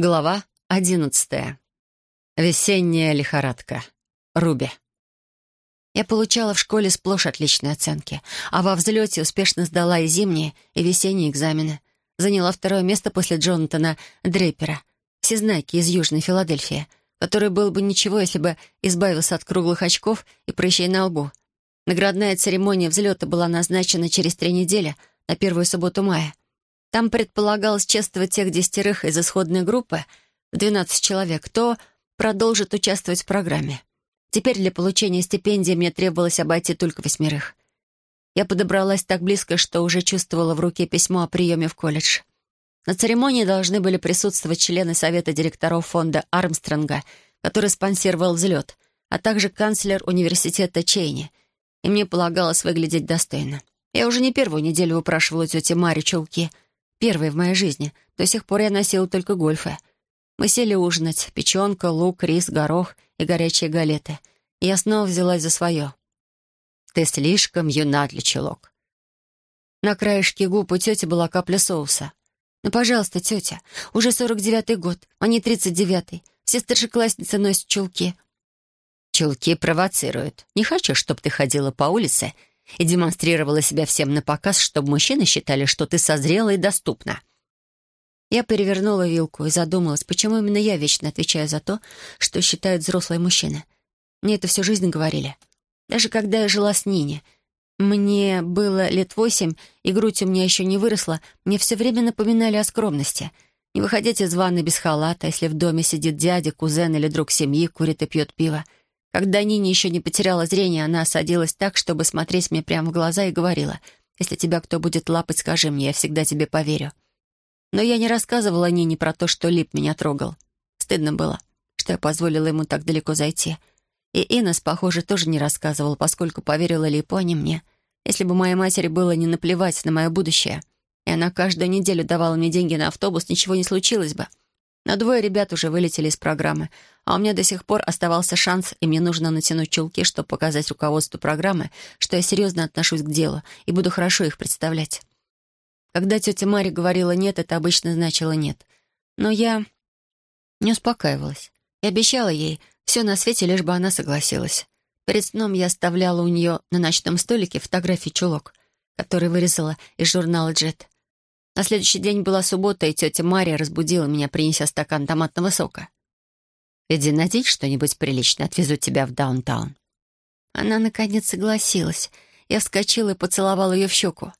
Глава одиннадцатая. Весенняя лихорадка. Руби. Я получала в школе сплошь отличные оценки, а во взлете успешно сдала и зимние, и весенние экзамены. Заняла второе место после Джонатана Дрейпера, всезнайки из Южной Филадельфии, который был бы ничего, если бы избавился от круглых очков и прыщей на лбу. Наградная церемония взлета была назначена через три недели, на первую субботу мая. Там предполагалось чествовать тех десятерых из исходной группы, 12 человек, кто продолжит участвовать в программе. Теперь для получения стипендии мне требовалось обойти только восьмерых. Я подобралась так близко, что уже чувствовала в руке письмо о приеме в колледж. На церемонии должны были присутствовать члены совета директоров фонда Армстронга, который спонсировал взлет, а также канцлер университета Чейни, и мне полагалось выглядеть достойно. Я уже не первую неделю упрашивала тети Мари чулки — Первый в моей жизни. До сих пор я носила только гольфы. Мы сели ужинать. Печенка, лук, рис, горох и горячие галеты. И я снова взялась за свое. «Ты слишком юна для чулок». На краешке губ у тети была капля соуса. «Ну, пожалуйста, тетя, уже сорок девятый год, а не тридцать девятый. Все старшеклассницы носят чулки». «Чулки провоцируют. Не хочу, чтобы ты ходила по улице и демонстрировала себя всем на показ, чтобы мужчины считали, что ты созрела и доступна. Я перевернула вилку и задумалась, почему именно я вечно отвечаю за то, что считают взрослые мужчины. Мне это всю жизнь говорили. Даже когда я жила с Нине. Мне было лет восемь, и грудь у меня еще не выросла, мне все время напоминали о скромности. Не выходить из ванны без халата, если в доме сидит дядя, кузен или друг семьи, курит и пьет пиво — когда Нине еще не потеряла зрение, она садилась так, чтобы смотреть мне прямо в глаза и говорила, «Если тебя кто будет лапать, скажи мне, я всегда тебе поверю». Но я не рассказывала Нине про то, что Лип меня трогал. Стыдно было, что я позволила ему так далеко зайти. И Инес, похоже, тоже не рассказывал, поскольку поверила Липу, а не мне. Если бы моей матери было не наплевать на мое будущее, и она каждую неделю давала мне деньги на автобус, ничего не случилось бы. Но двое ребят уже вылетели из программы, а у меня до сих пор оставался шанс, и мне нужно натянуть чулки, чтобы показать руководству программы, что я серьезно отношусь к делу и буду хорошо их представлять. Когда тетя Мария говорила «нет», это обычно значило «нет». Но я не успокаивалась и обещала ей все на свете, лишь бы она согласилась. Перед сном я оставляла у нее на ночном столике фотографии чулок, который вырезала из журнала «Джет». На следующий день была суббота, и тетя Мария разбудила меня, принеся стакан томатного сока. «Иди надеть что-нибудь приличное, отвезу тебя в даунтаун». Она, наконец, согласилась. Я вскочила и поцеловала ее в щеку.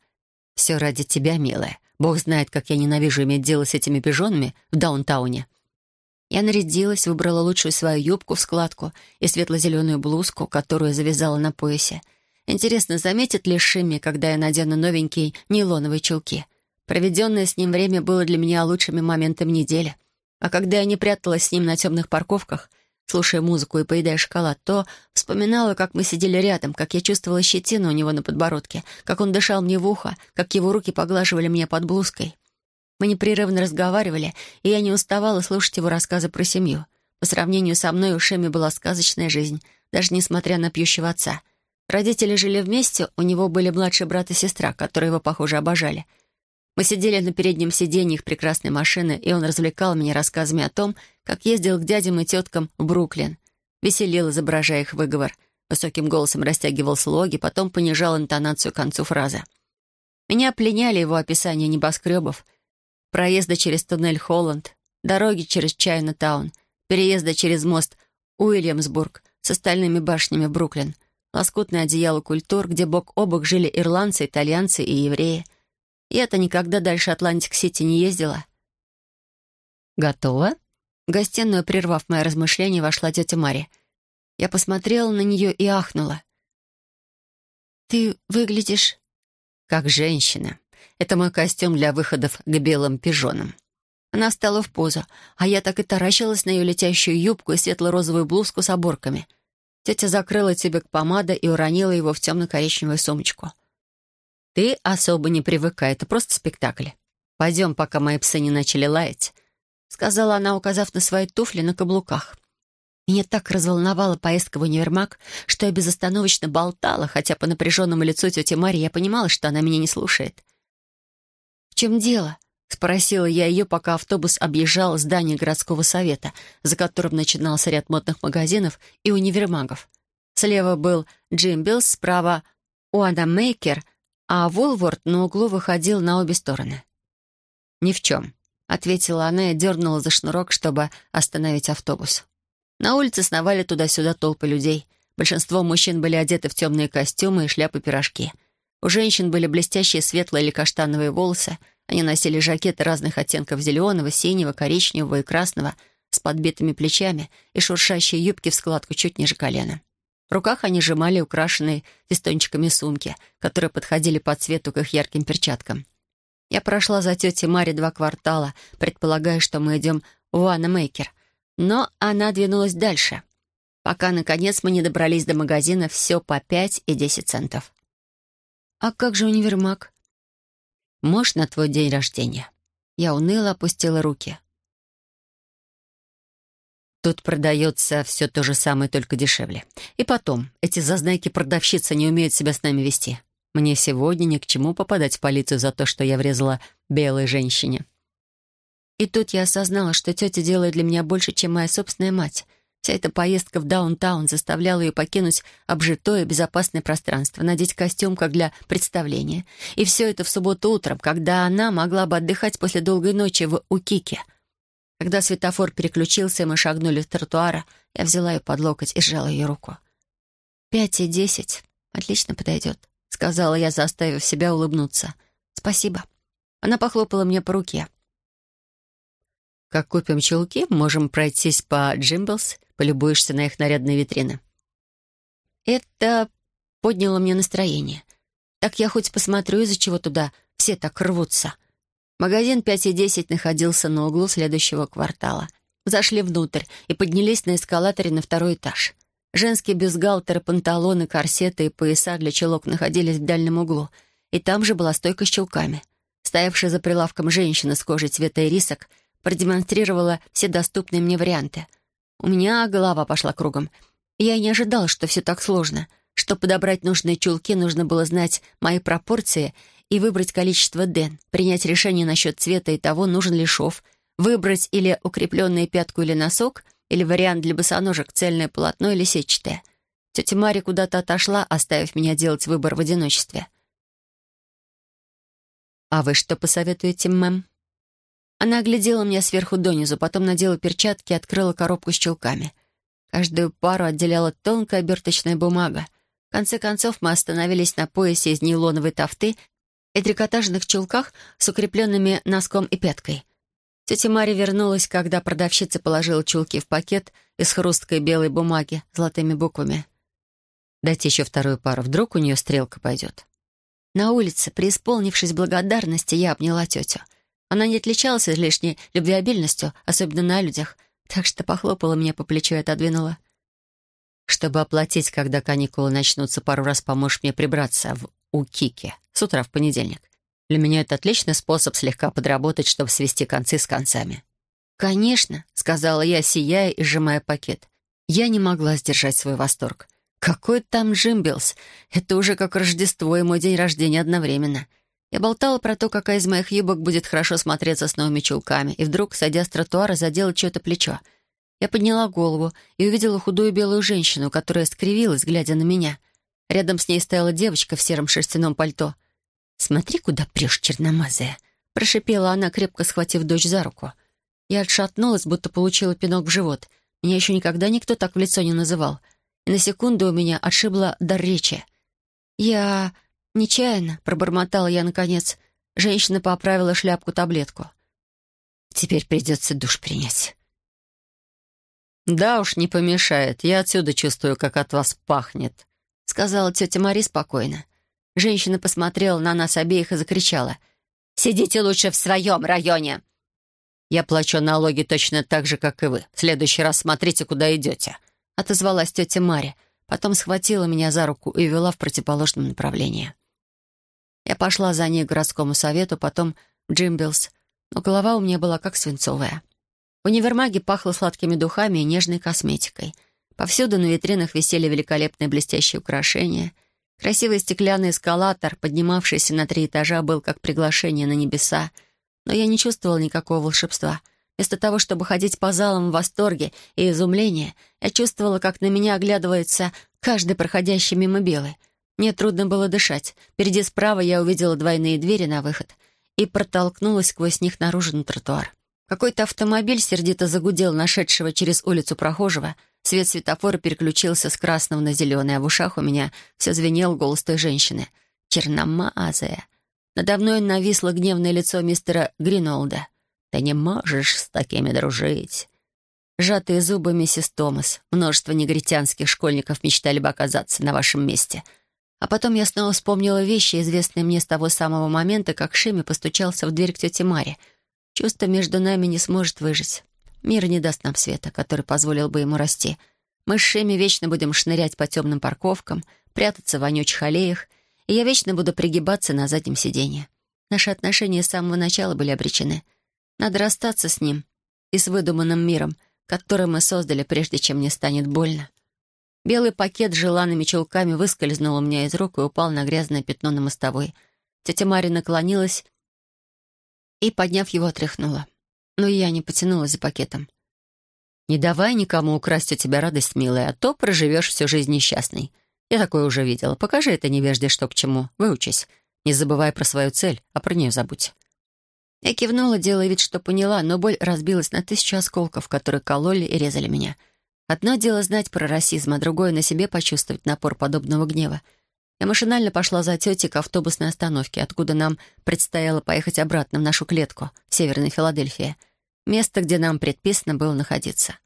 «Все ради тебя, милая. Бог знает, как я ненавижу иметь дело с этими пижонами в даунтауне». Я нарядилась, выбрала лучшую свою юбку в складку и светло-зеленую блузку, которую завязала на поясе. Интересно, заметит ли Шимми, когда я надену новенькие нейлоновые чулки — Проведенное с ним время было для меня лучшими моментами недели. А когда я не пряталась с ним на темных парковках, слушая музыку и поедая шоколад, то вспоминала, как мы сидели рядом, как я чувствовала щетину у него на подбородке, как он дышал мне в ухо, как его руки поглаживали меня под блузкой. Мы непрерывно разговаривали, и я не уставала слушать его рассказы про семью. По сравнению со мной у Шеми была сказочная жизнь, даже несмотря на пьющего отца. Родители жили вместе, у него были младший брат и сестра, которые его, похоже, обожали — мы сидели на переднем сиденье их прекрасной машины, и он развлекал меня рассказами о том, как ездил к дядям и теткам в Бруклин. Веселил, изображая их выговор. Высоким голосом растягивал слоги, потом понижал интонацию к концу фразы. Меня пленяли его описания небоскребов, проезда через туннель Холланд, дороги через Чайна-таун, переезда через мост Уильямсбург со стальными башнями, Бруклин, лоскутное одеяло культур, где бок о бок жили ирландцы, итальянцы и евреи — я-то никогда дальше Атлантик-Сити не ездила. «Готова?» В гостиную, прервав мои размышления, вошла тетя Мария. Я посмотрела на нее и ахнула. «Ты выглядишь...» «Как женщина. Это мой костюм для выходов к белым пижонам». Она встала в позу, а я так и таращилась на ее летящую юбку и светло-розовую блузку с оборками. Тетя закрыла тюбик помады и уронила его в темно-коричневую сумочку. Ты особо не привыкай, это просто спектакль. Пойдем, пока мои псы не начали лаять», — сказала она, указав на свои туфли на каблуках. Меня так разволновала поездка в универмаг, что я безостановочно болтала, хотя по напряженному лицу тети Марии я понимала, что она меня не слушает. «В чем дело?» — спросила я ее, пока автобус объезжал здание городского совета, за которым начинался ряд модных магазинов и универмагов. Слева был Джимбилс, справа — Уанамейкер, а Волворд на углу выходил на обе стороны. «Ни в чем», — ответила она и дернула за шнурок, чтобы остановить автобус. На улице сновали туда-сюда толпы людей. Большинство мужчин были одеты в темные костюмы и шляпы-пирожки. У женщин были блестящие светлые или каштановые волосы. Они носили жакеты разных оттенков зеленого, синего, коричневого и красного с подбитыми плечами и шуршащие юбки в складку чуть ниже колена. В руках они сжимали украшенные фистончиками сумки, которые подходили по цвету к их ярким перчаткам. Я прошла за тетей Мари два квартала, предполагая, что мы идем в Уанна-Мейкер. Но она двинулась дальше, пока, наконец, мы не добрались до магазина «Все по пять и десять центов». «А как же универмаг?» «Может, на твой день рождения?» Я уныло опустила руки. Тут продается все то же самое, только дешевле. И потом, эти зазнайки-продавщицы не умеют себя с нами вести. Мне сегодня ни к чему попадать в полицию за то, что я врезала белой женщине. И тут я осознала, что тетя делает для меня больше, чем моя собственная мать. Вся эта поездка в даунтаун заставляла ее покинуть обжитое безопасное пространство, надеть костюм, как для представления. И все это в субботу утром, когда она могла бы отдыхать после долгой ночи в Укике — когда светофор переключился, и мы шагнули в тротуара, я взяла ее под локоть и сжала ее руку. «Пять и десять. Отлично подойдет», — сказала я, заставив себя улыбнуться. «Спасибо». Она похлопала мне по руке. «Как купим чулки, можем пройтись по Джимблс, полюбуешься на их нарядные витрины». Это подняло мне настроение. Так я хоть посмотрю, из-за чего туда все так рвутся. Магазин 5 и 10 находился на углу следующего квартала. Зашли внутрь и поднялись на эскалаторе на второй этаж. Женские бюстгальтеры, панталоны, корсеты и пояса для чулок находились в дальнем углу. И там же была стойка с чулками. Стоявшая за прилавком женщина с кожей цвета ирисок продемонстрировала все доступные мне варианты. У меня голова пошла кругом. Я не ожидала, что все так сложно. Чтобы подобрать нужные чулки, нужно было знать мои пропорции — и выбрать количество ден, принять решение насчет цвета и того, нужен ли шов, выбрать или укрепленную пятку или носок, или вариант для босоножек, цельное полотно или сетчатое. Тетя Мария куда-то отошла, оставив меня делать выбор в одиночестве. «А вы что посоветуете, мэм?» Она оглядела меня сверху донизу, потом надела перчатки и открыла коробку с чулками. Каждую пару отделяла тонкая оберточная бумага. В конце концов мы остановились на поясе из нейлоновой тафты и трикотажных чулках с укрепленными носком и пяткой. Тетя Мария вернулась, когда продавщица положила чулки в пакет из хрусткой белой бумаги с золотыми буквами. «Дайте еще вторую пару, вдруг у нее стрелка пойдет». На улице, преисполнившись благодарности, я обняла тетю. Она не отличалась излишней любвеобильностью, особенно на людях, так что похлопала меня по плечу и отодвинула. «Чтобы оплатить, когда каникулы начнутся, пару раз поможешь мне прибраться в у Кики с утра в понедельник. Для меня это отличный способ слегка подработать, чтобы свести концы с концами. «Конечно», — сказала я, сияя и сжимая пакет. Я не могла сдержать свой восторг. «Какой там Джимбилс? Это уже как Рождество и мой день рождения одновременно». Я болтала про то, какая из моих юбок будет хорошо смотреться с новыми чулками, и вдруг, сойдя с тротуара, задела чье-то плечо. Я подняла голову и увидела худую белую женщину, которая скривилась, глядя на меня. Рядом с ней стояла девочка в сером шерстяном пальто. «Смотри, куда прешь, черномазая!» — прошипела она, крепко схватив дочь за руку. Я отшатнулась, будто получила пинок в живот. Меня еще никогда никто так в лицо не называл. И на секунду у меня отшибло дар речи. «Я... нечаянно», — пробормотала я наконец. Женщина поправила шляпку-таблетку. «Теперь придется душ принять». «Да уж, не помешает. Я отсюда чувствую, как от вас пахнет», — сказала тетя Мари спокойно. Женщина посмотрела на нас обеих и закричала. «Сидите лучше в своем районе!» «Я плачу налоги точно так же, как и вы. В следующий раз смотрите, куда идете», — отозвалась тетя Мари. Потом схватила меня за руку и вела в противоположном направлении. Я пошла за ней к городскому совету, потом в Джимбилс, но голова у меня была как свинцовая. В универмаге пахло сладкими духами и нежной косметикой — Повсюду на витринах висели великолепные блестящие украшения. Красивый стеклянный эскалатор, поднимавшийся на три этажа, был как приглашение на небеса. но я не чувствовала никакого волшебства. Вместо того, чтобы ходить по залам в восторге и изумлении, я чувствовала, как на меня оглядывается каждый проходящий мимо белый. Мне трудно было дышать. Впереди справа я увидела двойные двери на выход и протолкнулась сквозь них наружу на тротуар. Какой-то автомобиль сердито загудел нашедшего через улицу прохожего. Свет светофора переключился с красного на зеленый, а в ушах у меня все звенел голос той женщины. Черномазая. Надо мной нависло гневное лицо мистера Гринолда. «Ты не можешь с такими дружить». Сжатые зубы миссис Томас. Множество негритянских школьников мечтали бы оказаться на вашем месте. А потом я снова вспомнила вещи, известные мне с того самого момента, как Шими постучался в дверь к тете Маре. Чувство между нами не сможет выжить. Мир не даст нам света, который позволил бы ему расти. Мы с Шими вечно будем шнырять по темным парковкам, прятаться в вонючих аллеях и я вечно буду пригибаться на заднем сиденье. Наши отношения с самого начала были обречены. Надо расстаться с ним и с выдуманным миром, который мы создали, прежде чем мне станет больно. Белый пакет с желанными чулками выскользнул у меня из рук и упал на грязное пятно на мостовой. Тетя Мария наклонилась и, подняв его, отряхнула. Но я не потянулась за пакетом. «Не давай никому украсть у тебя радость, милая, а то проживешь всю жизнь несчастной. Я такое уже видела. Покажи это невежде, что к чему. Выучись. Не забывай про свою цель, а про нее забудь». Я кивнула, делая вид, что поняла, но боль разбилась на тысячу осколков, которые кололи и резали меня. Одно дело знать про расизм, а другое — на себе почувствовать напор подобного гнева. Я машинально пошла за тетей к автобусной остановке, откуда нам предстояло поехать обратно в нашу клетку в Северной Филадельфии. Место, где нам предписано было находиться.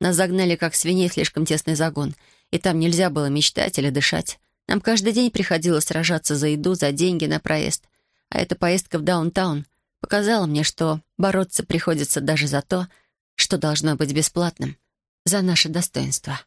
Нас загнали, как свиней, в слишком тесный загон — и там нельзя было мечтать или дышать. Нам каждый день приходилось сражаться за еду, за деньги на проезд. А эта поездка в даунтаун показала мне, что бороться приходится даже за то, что должно быть бесплатным, за наше достоинство.